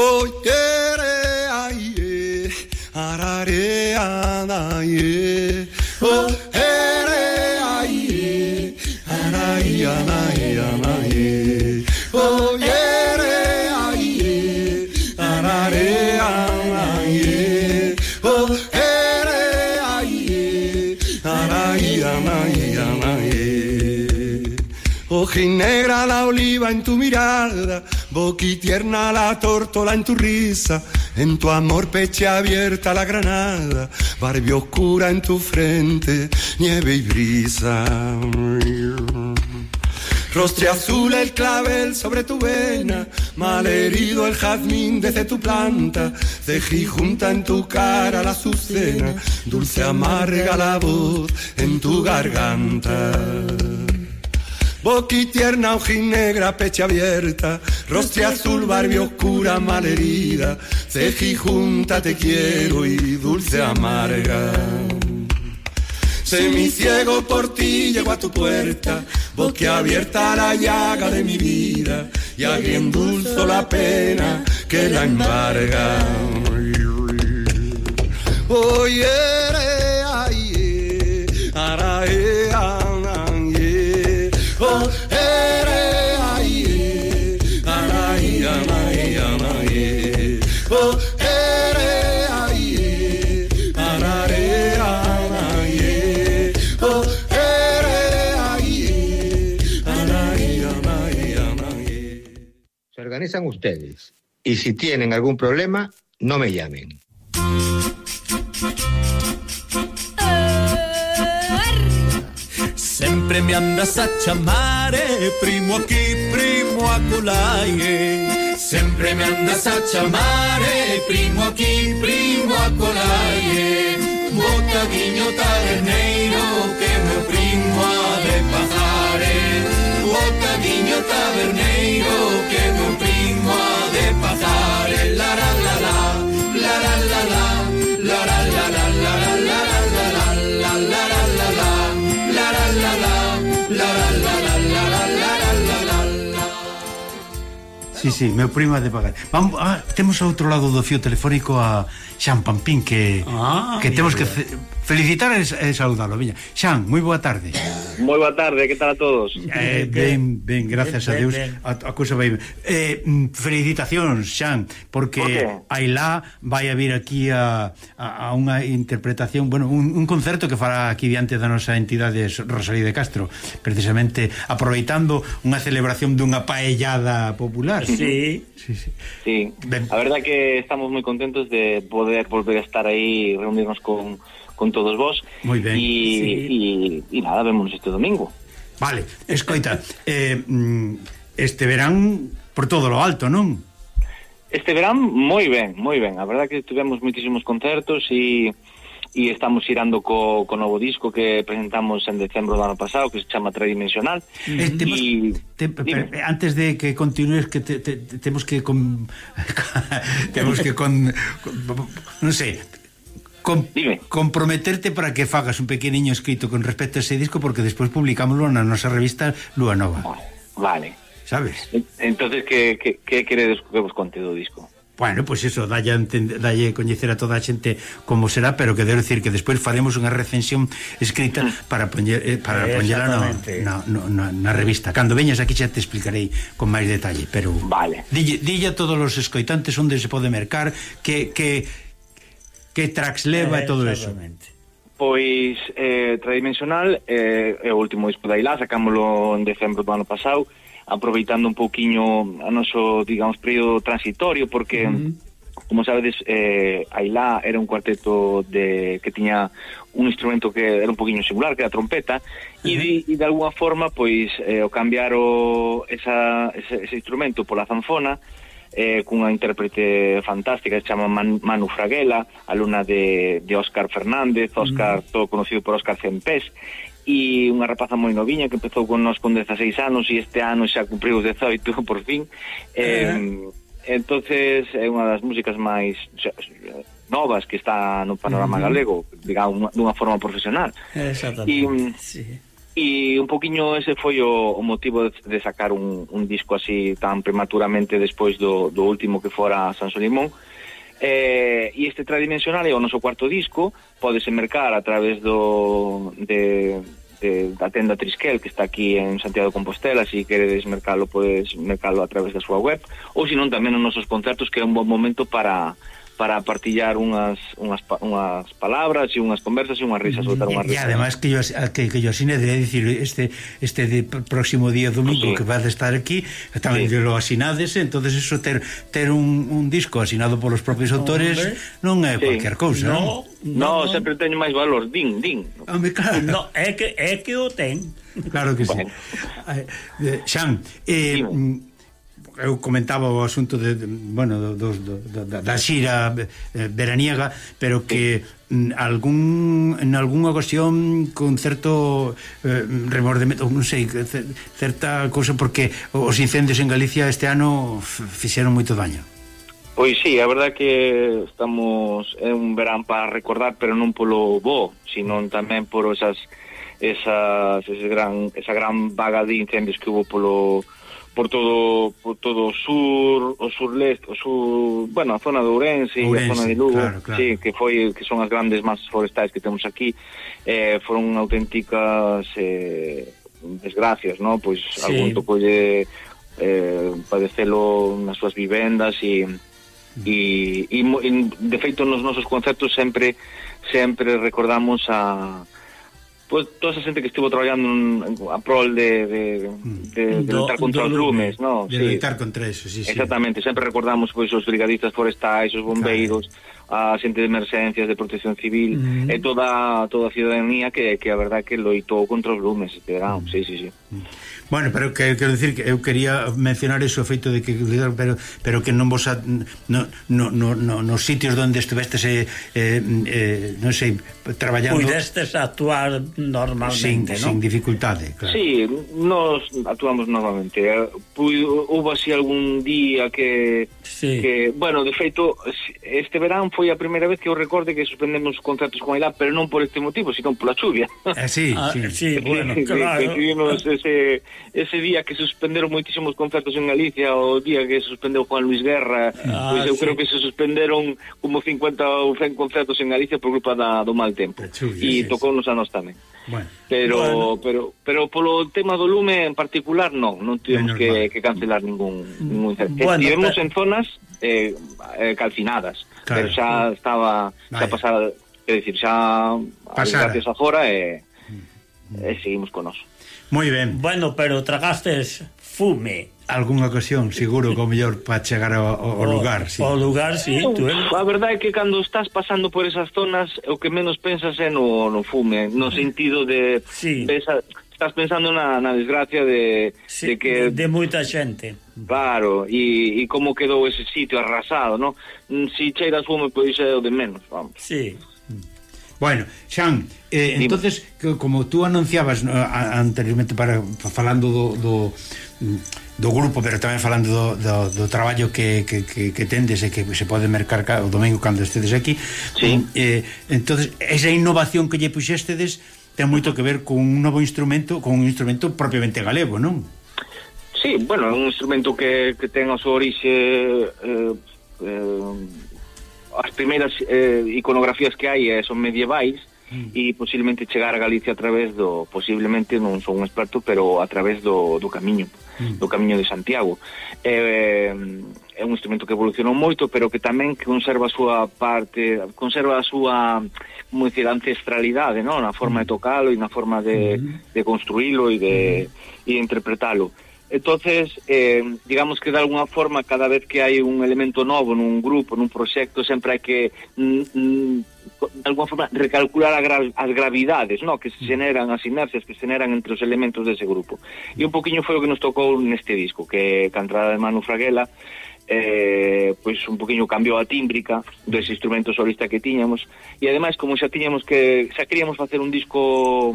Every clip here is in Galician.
hoy quiere arare oh ere aye, anaye anaye oh ere aye, arare anaye, oh ere aye, anaye anaye anaye. Oh negra la oliva en tu mirada boquitierna la tórtola en tu risa, en tu amor peche abierta la granada, barbie oscura en tu frente, nieve y brisa. Rostre azul el clavel sobre tu vena, malherido el jazmín desde tu planta, cejí junta en tu cara la azucena, dulce amarga la voz en tu garganta. Boquitierna, ojinegra, pecha abierta, rostre azul, barbie oscura, malherida, ceji junta, te quiero y dulce amarga. Semiciego por ti llego a tu puerta, boquiabierta la llaga de mi vida, y agriendulzo la pena que la embarga. Oye, organizan ustedes. Y si tienen algún problema, no me llamen. Sempre mi andas a chiamare, primo aquí, primo acolaie. Sempre mi andas a chiamare, primo aquí, primo acolaie. Bocadinho taberneiro, que meu primo ha de pagare. Bocadinho taberneiro, que meu primo de pasar en la radio. Sí, sí, meu primo é de pagar. Vamos, ah, temos ao outro lado do fio telefónico a Xan Pampín que ah, que temos mira. que fe, felicitar e, e saudalo, viña. Xan, moi boa tarde. Moi boa tarde, que tal a todos? Eh, ben, ben, gracias ben, a Deus. Ben, ben. A, a cousa vai ben. Eh, mm, felicitacións, Xan, porque okay. Ailá vai a vir aquí a, a, a unha interpretación, bueno, un, un concerto que fará aquí diante da nosa entidade Rosalía de Castro, precisamente aproveitando unha celebración dunha paellada popular sí. Sí, sí. sí. Ben. a verdad que estamos moi contentos de poder volver a estar aí, reunirnos con, con todos vos. Moi ben. E sí. Y, y nada, vémonos este domingo. Vale, escoita, eh, mm, este verán por todo lo alto, non? Este verán moi ben, moi ben. A verdad que tivemos moitísimos concertos e... Y e estamos irando co, co novo disco que presentamos en decembro do ano pasado que se chama Tridimensional Eh, temos, te, antes de que continúes que te, te, temos que con, temos que con, con non sei con, Dime. comprometerte para que fagas un pequeniño escrito con respecto a ese disco porque despois publicámoslo na nosa revista Lua Nova Vale sabes? Entonces, que, que, que queredes que vos conte do disco? Bueno, pois pues eso, dalle, dalle coñecer a toda a xente como será, pero que debo decir que despois faremos unha recensión escrita para poñer, eh, para poñela no, na, na, no, na revista. Cando veñas aquí xa te explicarei con máis detalle, pero... Vale. Dille, dille a todos os escoitantes onde se pode mercar, que, que, que tracks leva e todo eso. Pois, eh, Tradimensional, eh, é o último disco da Ilá, sacámoslo en decembro do ano pasado, aproveitando un pouquiño a noso, digamos, período transitorio, porque... Uh -huh. Como sabedes, eh, Ailá era un cuarteto de que tiña un instrumento que era un poquinho singular, que era a trompeta, e uh -huh. de, de alguna forma, pois, eh, o cambiar o, esa, ese, ese instrumento pola zanfona, eh, cunha intérprete fantástica que se chama Man, Manu Fraguela, alumna de, de Óscar Fernández, Óscar, todo conocido por Óscar Cempés, e unha rapaza moi noviña que empezou con nós con 16 anos e este ano xa cumpriu os 18 por fin. Eh, entonces é unha das músicas máis xa, novas que está no panorama uh -huh. galego digamos, dunha forma profesional. Exactamente, e, sí. e un poquinho ese foi o, o motivo de sacar un, un disco así tan prematuramente despois do, do último que fora San Solimón eh, e este Tradimensional é o noso cuarto disco podese mercar a través do de de, da tenda Trisquel, que está aquí en Santiago de Compostela, se si queredes mercalo, podes mercalo a través da súa web, ou senón tamén nos nosos concertos, que é un bon momento para para partillar unhas, unhas, unhas palabras e unhas conversas e unhas risas, soltar unhas risas. E ademais que yo, que, que yo asine de decir este este de próximo día domingo sí. que vas a estar aquí, tamén sí. lo asinades, entonces eso ter, ter un, un disco asinado polos propios autores non é sí. cualquier cousa, no, non? No, no, no, sempre teño máis valor, din, din. Home, claro. No, é que é que o ten. Claro que bueno. sí. Xan, eh, eu comentaba o asunto de, de bueno, do, do, do, da, da xira eh, veraniega, pero que mm, algún en algunha ocasión con certo eh, remordemento, non sei, certa cousa porque os incendios en Galicia este ano fixeron moito daño. Pois sí, a verdad que estamos é un verán para recordar, pero non polo bo, sino tamén por esas esas ese gran esa gran vaga de incendios que hubo polo por todo por todo o sur, o surleste, o sur, bueno, a zona de Ourense, Ourense a zona de Lugo, claro, claro. sí, que foi que son as grandes masas forestais que temos aquí, eh, foron auténticas eh, desgracias, ¿no? Pois sí. algún tocolle eh, padecelo nas súas vivendas e e, e, e de feito nos nosos concertos sempre sempre recordamos a pues toda esa xente que estivo traballando a prol de, de, de, de mm. do, lutar contra os lumes, no? De sí. lutar contra eso, sí, Exactamente, sí. sempre recordamos pois os brigadistas forestais, os bombeiros, claro. a xente de emerxencias, de protección civil, uh -huh. e toda toda a ciudadanía que, que a verdad que loitou contra os lumes, este verán, uh -huh. sí, sí, sí. Uh -huh. Bueno, pero que, quero dicir que eu quería mencionar eso feito de que pero pero que non vos a, no, no, no, no, nos sitios onde estuvestes eh, eh, eh, non sei, traballando Puidestes actuar normalmente, sin, ¿no? sin dificultade, claro. Sí, nos actuamos normalmente. Houve así algún día que sí. que, bueno, de feito este verán foi a primeira vez que eu recorde que suspendemos contratos con ela pero non por este motivo, sino pola chuvia. Eh, sí, ah, sí, sí, bueno, claro. Que, que ese ese día que suspenderon moitísimos concertos en Galicia, o día que suspendeu Juan Luis Guerra, ah, pois eu sí. creo que se suspenderon como 50 ou 100 concertos en Galicia por culpa da, do mal tempo. E tocou nos anos tamén. Bueno. Pero, bueno. pero pero polo tema do lume en particular non, non tivemos que, que cancelar ningún, ningún bueno, Estivemos pero... en zonas eh, eh, calcinadas, claro. pero xa estaba xa pasada, é dicir, xa pasara. gracias agora e, eh, e eh, seguimos con nós Moi ben. Bueno, pero tragastes fume. Alguna ocasión, seguro, que o mellor para chegar ao, ao lugar, sí. O lugar, sí, tú eh? A verdade é que cando estás pasando por esas zonas, o que menos pensas é no, no fume, no sentido de... Sí. Esa, estás pensando na, na desgracia de, sí, de que... De, de moita xente. Claro, e, e como quedou ese sitio arrasado, non? Si cheiras fume, pois é o de menos, vamos. Sí. Bueno, Xan, eh, entonces que, como tú anunciabas no, a, anteriormente para falando do, do do grupo, pero tamén falando do, do, do traballo que, que, que, que tendes e que se pode mercar o domingo cando estedes aquí. Sí. Um, eh, entonces esa innovación que lle puxestedes ten moito que ver con un novo instrumento, con un instrumento propiamente galego, non? Sí, bueno, é un instrumento que, que ten a súa orixe eh, eh, as primeiras eh, iconografías que hai eh, son medievais mm. e posiblemente chegar a Galicia a través do posiblemente non son un experto, pero a través do, do camiño, mm. do camiño de Santiago. Eh, é un instrumento que evolucionou moito, pero que tamén conserva a súa parte, conserva a súa, como dicir, ancestralidade, non? Na forma de mm. tocalo e na forma de, mm. de construílo e de, mm. e de interpretalo. Entonces, eh, digamos que de alguna forma, cada vez que hai un elemento novo nun grupo, nun proxecto, sempre hai que, mm, mm, de alguna forma, recalcular a gra as gravidades no? que se mm. generan, as inercias que se generan entre os elementos dese grupo. E un poquinho foi o que nos tocou neste disco, que cantada entrada de Manu Fraguela, eh, pois un poquinho cambiou a tímbrica dos instrumentos solista que tiñamos, e ademais, como xa tiñamos que, xa queríamos facer un disco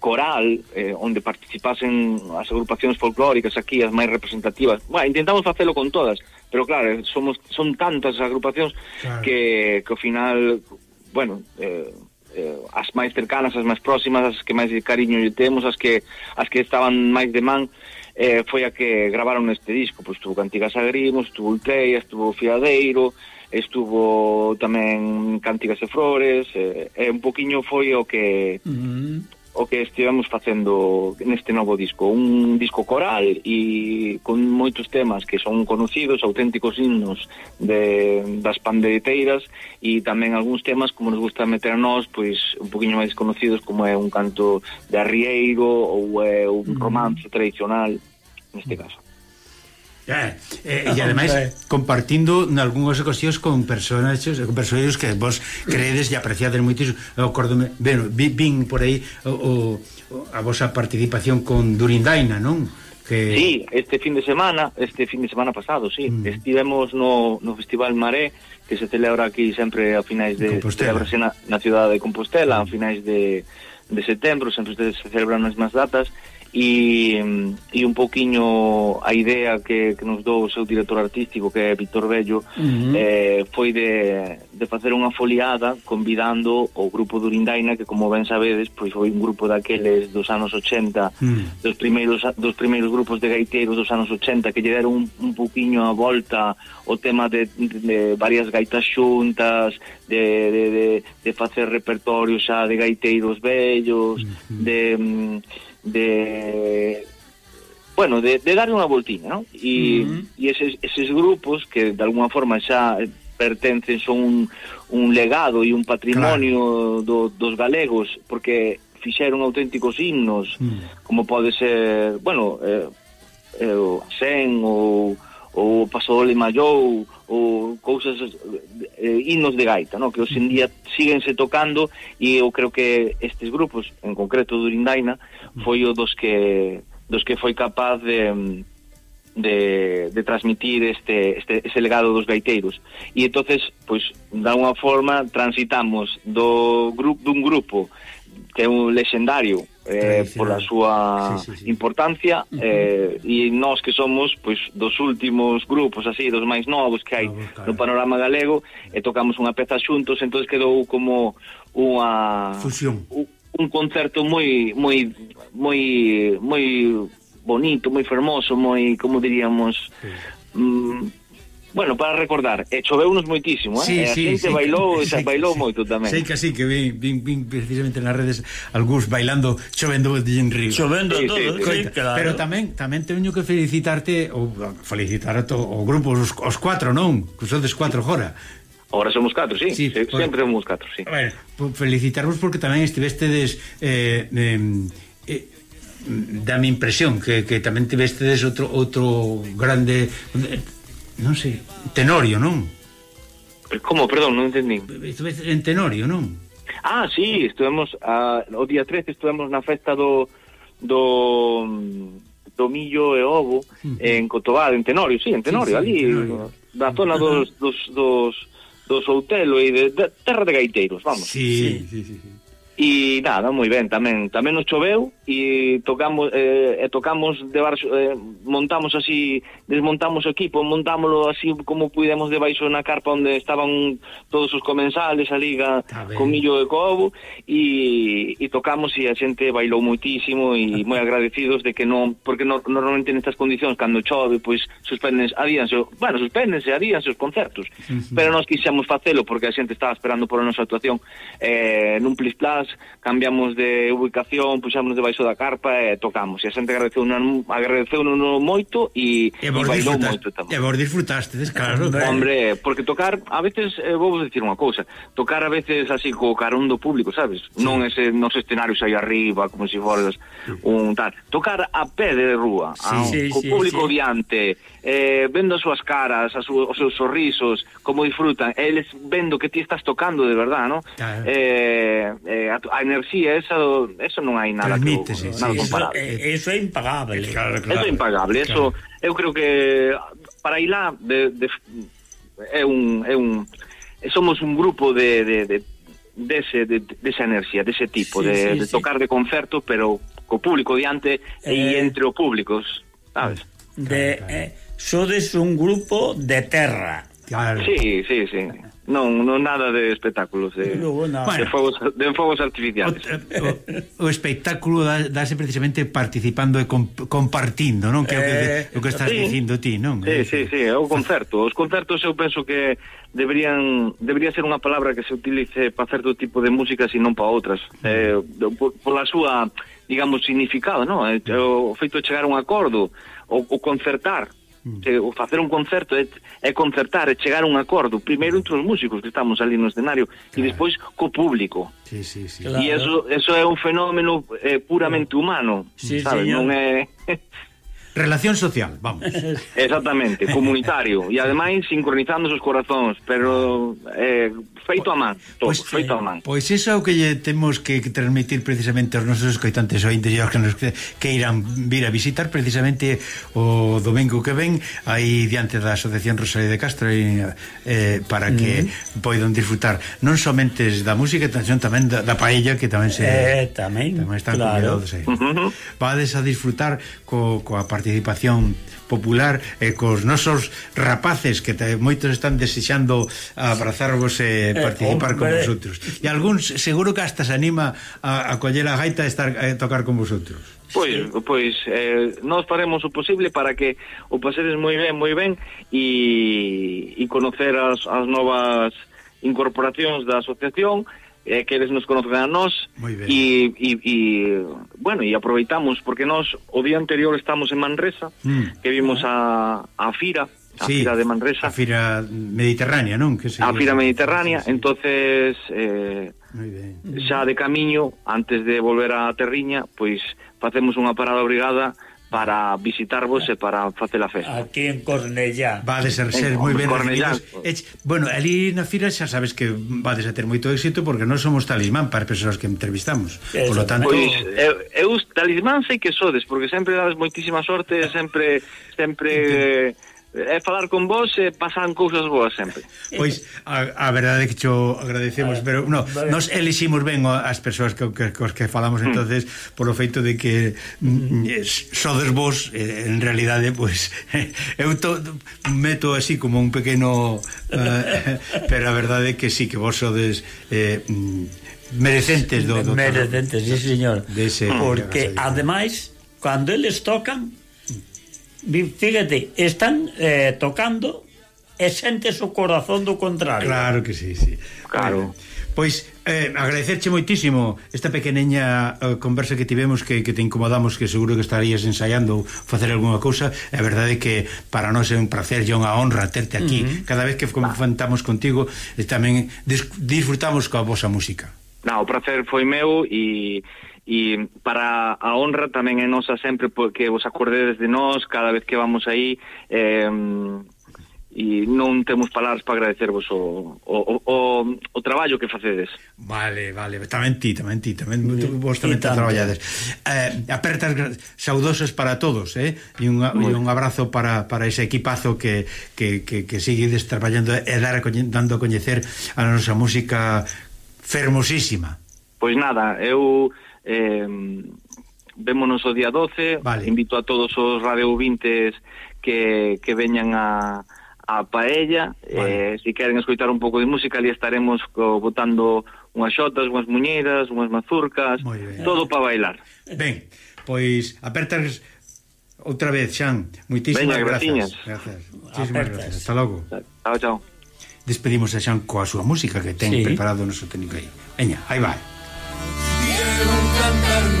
coral eh, onde participasen as agrupacións folclóricas aquí as máis representativas. Bueno, intentamos facelo con todas, pero claro, eh, somos son tantas as agrupacións claro. que que ao final, bueno, eh, eh, as máis cercanas, as máis próximas, as que máis cariño lle temos, as que as que estaban máis de man, eh, foi a que gravaron este disco, pois estuvo Cantigas Agrimos, estuvo Ulteia, estuvo Fiadeiro, estuvo tamén Cantigas e Flores, eh, e un poquinho foi o que mm o que estivemos facendo neste novo disco, un disco coral e con moitos temas que son conocidos, auténticos himnos de, das pandereteiras e tamén algúns temas como nos gusta meter a nós, pois un poquinho máis conocidos como é un canto de arrieiro ou é un romance tradicional neste caso. Eh, eh, e ademais compartindo nalgúnas ocasións con personaxes, con persoeiros que vos credes e apreciades moitísimo. Acórdome, bueno, vin por aí o, o, a vosa participación con Durindaina, non? Que Sí, este fin de semana, este fin de semana pasado, sí, mm. estivemos no, no Festival Maré que se celebra aquí sempre a finais de celebrase na, na cidade de Compostela, a finais de de setembro, sempre se celebran as mesmas datas e, mm, e un poquinho a idea que, que nos dou o seu director artístico que é Víctor Bello uh -huh. eh, foi de, de facer unha foliada convidando o grupo Durindaina que como ben sabedes pois foi un grupo daqueles dos anos 80 uh -huh. dos primeiros dos primeiros grupos de gaiteiros dos anos 80 que lle deron un, un poquinho a volta o tema de, de, de varias gaitas xuntas de, de, de, de facer repertorio xa de gaiteiros vellos uh -huh. de mm, de bueno, de, de dar unha voltina, ¿no? E, uh -huh. e eses, eses grupos que de alguna forma xa pertencen, son un, un legado e un patrimonio claro. do, dos galegos, porque fixeron auténticos himnos, uh -huh. como pode ser, bueno, eh, eh, o Sen ou ou pasodole mallou ou cousas eh, hinos de gaita, no? que hoxe en día síguense tocando e eu creo que estes grupos, en concreto Durindaina, foi o dos que dos que foi capaz de de, de transmitir este, este ese legado dos gaiteiros. E entonces, pois, da unha forma transitamos do grupo dun grupo que é un lexendario eh, pola súa sí, sí, sí. importancia uh -huh. eh, e nós que somos pois dos últimos grupos así, dos máis novos que hai no, claro. no panorama galego e tocamos unha peza xuntos, entonces quedou como unha fusión. Un, un concerto moi moi moi moi bonito, moi fermoso, moi como diríamos sí. mm, Bueno, para recordar, eh, e choveunos moitísimo, eh? Sí, e a sí, xente sí, bailou, sí, bailou sí, moito tamén. Sei que así que vin, vin, vin precisamente nas redes algúns bailando chovendo en río. Chovendo sí, todo, sí, sí, Coita, sí, claro. Pero tamén tamén teño que felicitarte ou felicitar a to, o grupo os, os cuatro, non? Que sodes cuatro jora. Ahora somos catro, sí, sí, sí por... sempre somos catro, sí. Bueno, felicitarvos porque tamén estivestedes eh, eh, eh dame impresión que, que tamén tivestedes outro outro grande non sei, Tenorio, non? Como, perdón, non entendín. En Tenorio, non? Ah, sí, estuvemos a, o día 13 estuvemos na festa do do do millo e ovo en Cotobal, en Tenorio, sí, en Tenorio, sí, sí, ali Tenorio. da zona dos dos dos dos Outelo e de, de Terra de Gaiteiros, vamos. Sí, sí, sí, sí. sí. E nada, moi ben, tamén tamén nos choveu e tocamos eh, e tocamos de barxo, eh, montamos así, desmontamos o equipo, montámoslo así como pudemos debaixo na carpa onde estaban todos os comensales, a liga, comillo e cobo e, e tocamos e a xente bailou moitísimo e ah. moi agradecidos de que non, porque no, normalmente nestas condicións cando chove, pois suspendense, adíanse, bueno, suspéndense, adíanse os concertos, pero nós quixemos facelo porque a xente estaba esperando por a nosa actuación eh, nun plis plas cambiamos de ubicación, puxámonos debaixo da carpa e tocamos. E a xente agradeceu, agradeceu moito e, e, vos e bailou moito tamén. E vos disfrutastes, claro. Hombre, porque tocar, a veces, eh, vou dicir unha cousa, tocar a veces así co carón do público, sabes? Sí. Non ese nos escenarios aí arriba, como se si fordes un tal. Tocar a pé de rúa, sí, a, sí, co sí, público sí. diante, eh, vendo as súas caras, as os seus sorrisos, como disfrutan, eles vendo que ti estás tocando de verdad, ¿no? Claro. Eh, eh, a a enerxía, esa, eso non hai nada que que, nada sí, comparable. Eso, eso é impagable. Eh, claro, claro, eso é impagable, claro. eso eu creo que para Ilá de, de, é un é un somos un grupo de, de, de dese de, desa de enerxía, dese tipo sí, de, sí, de sí. tocar de concerto, pero co público diante eh, e entre os públicos, sabes? De eh, sodes un grupo de terra. Claro. Sí, sí, sí. Non, non nada de espectáculos de, Luego, nada. Bueno, de, fogos, de fogos artificiales. O, eh, o, o espectáculo dáse precisamente participando e comp compartindo, non? Que é o que, eh, o que estás sí, dicindo ti, non? Sí, sí, sí, é o concerto. Os concertos eu penso que deberían debería ser unha palabra que se utilice para certo tipo de músicas e non para outras. Eh, por, pola súa, digamos, significado, non? Eh, o feito de chegar a un acordo, o, o concertar, Se, o facer un concerto é, é concertar, é chegar a un acordo, primeiro entre os músicos que estamos ali no escenario claro. e despois co público. Sí, sí, sí. Claro. E eso, eso é un fenómeno eh, puramente humano, sí, sabes? Sí, non é Relación social, vamos. Exactamente, comunitario. E ademais sincronizando os corazóns, pero eh, feito a man, todo, pois, feito a eh, man. Pois iso é o que lle temos que transmitir precisamente aos nosos escoitantes ointes e aos que nos que irán vir a visitar precisamente o domingo que ven aí diante da Asociación Rosalía de Castro e, eh, para que mm. poidan disfrutar non somente da música, senón tamén da, da paella que tamén se eh, tamén, tamén están claro. convidados aí. Vades a disfrutar co, coa participación popular e cos nosos rapaces que te, moitos están desexando abrazarvos e eh, participar eh, con vosotros. E algúns seguro que hasta se anima a, a coller a gaita e estar a tocar con vosotros. Pois, pois eh, nós faremos o posible para que o pasedes moi ben, moi ben e, e conocer as, as novas incorporacións da asociación eh, que eles nos conozcan a nós e, e, e, bueno, e aproveitamos porque nós o día anterior estamos en Manresa mm. que vimos a, a Fira a sí, Fira de Manresa a Fira Mediterránea, non? Que se... a Fira Mediterránea, sí, sí. entonces eh, xa de camiño antes de volver a Terriña pois facemos unha parada obrigada para visitarvos e para facer a festa. Aquí en Cornellá. Vades a ser moi ben Cornellá. Bueno, ali na fira xa sabes que vades a ter moito éxito porque non somos talismán para as persoas que entrevistamos. Por lo tanto... Pois, eu, eu talismán sei que sodes, porque sempre dades moitísima sorte, sempre... sempre é falar con vos e pasan cousas boas sempre. Pois a, a verdade é que cho agradecemos, pero no, vale. nos eliximos ben as persoas que, que, cos que falamos mm. entonces por o feito de que mm, mm. Eh, sodes vos eh, en realidade pois eu to, meto así como un pequeno uh, pero a verdade é que sí que vos sodes eh, mm, merecentes do, do merecentes, sí señor, dese, porque ademais cando eles tocan fíjate, están eh, tocando e sentes o corazón do contrario. Claro que sí, sí. Claro. Eh, pois eh, agradecerche moitísimo esta pequeneña eh, conversa que tivemos que, que te incomodamos que seguro que estarías ensaiando ou facer algunha cousa. A verdade é que para nós é un placer e unha honra terte aquí. Uh -huh. Cada vez que confrontamos contigo e tamén disfrutamos coa vosa música. Na, o placer foi meu e e para a honra tamén é nosa sempre porque vos acordedes de nós cada vez que vamos aí eh, e non temos palabras para agradecervos o, o, o, o traballo que facedes. Vale, vale, tamén ti, tamén ti, tamén tú, vos tamén te traballades. Eh, apertas saudosas para todos, eh? E un, e un abrazo para, para ese equipazo que, que, que, que seguides traballando e dar, dando a coñecer a nosa música fermosísima. Pois nada, eu eh, vémonos o día 12 vale. invito a todos os radiovintes que, que veñan a a paella. Vale. eh, se si queren escoitar un pouco de música ali estaremos co, botando unhas xotas, unhas muñeiras, unhas mazurcas todo para bailar. Ben, pois apertas outra vez, Xan, moitísimas Veña, grazas, grazas. Moitísimas apertas. grazas, hasta logo. Chao, chao. Despedimos a Xan coa súa música que ten sí. preparado o noso técnico aí. Veña, aí vai. remember me.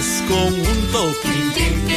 juntas como un toque.